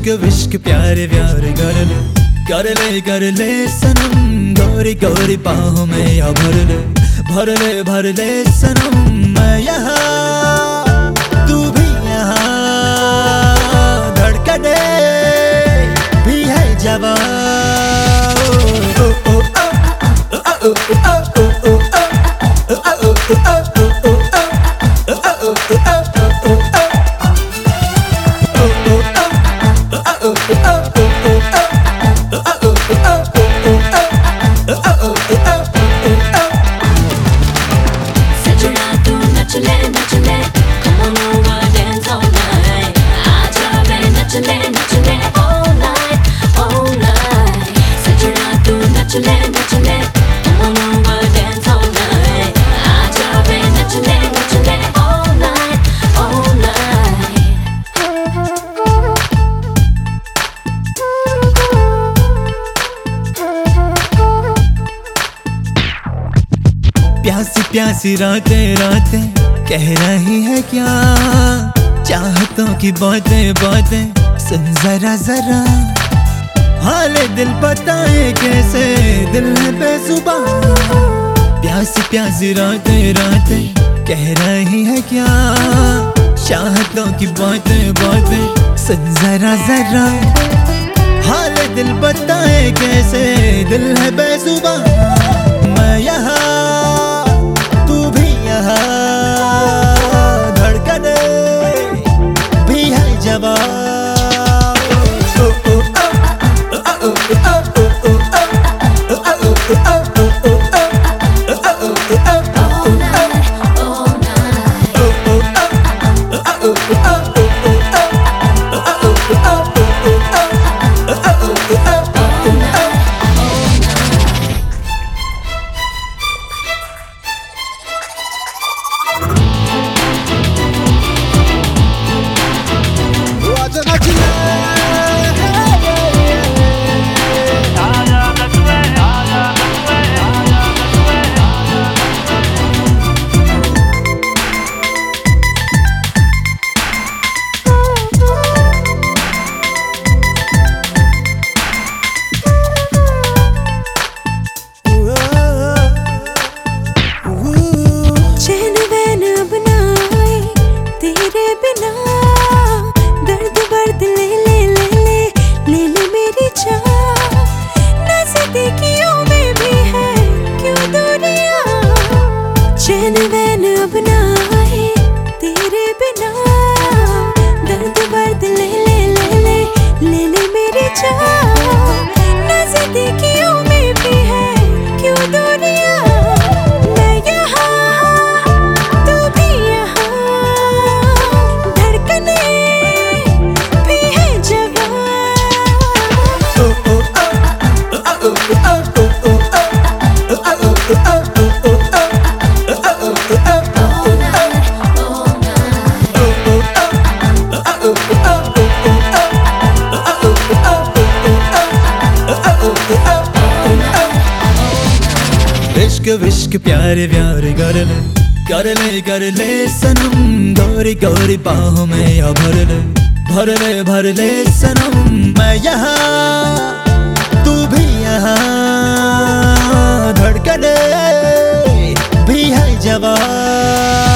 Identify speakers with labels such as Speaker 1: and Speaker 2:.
Speaker 1: इश्क विश्क प्यारे प्यार कर ले कर ले कर ले सनम गोरी गोरी बाहों में या भर ले भर ले भर ले सनम मैं यहाँ तू भी यहाँ धड़कने भी है जवाब ओ ओ ओ ओ ओ ओ ओ प्यासी रातें रातें कह रही है क्या? चाहतों की बातें बातें, सुन जरा जरा। हाल दिल बताए कैसे, दिल है बेजुबा प्यासी प्यासी रातें रातें कह रही है क्या? चाहतों की बातें बातें, सुन जरा जरा। हाल दिल बताए कैसे, दिल है बेजुबा मैं यहाँ इश्क विश्क प्यारे प्यारे कर ले कर ले कर ले सनम। गौरी गौरी बाहों में या भर ले भर ले भर ले सनम। मैं यहाँ, तू भी यहाँ। धड़कने भी है जवान।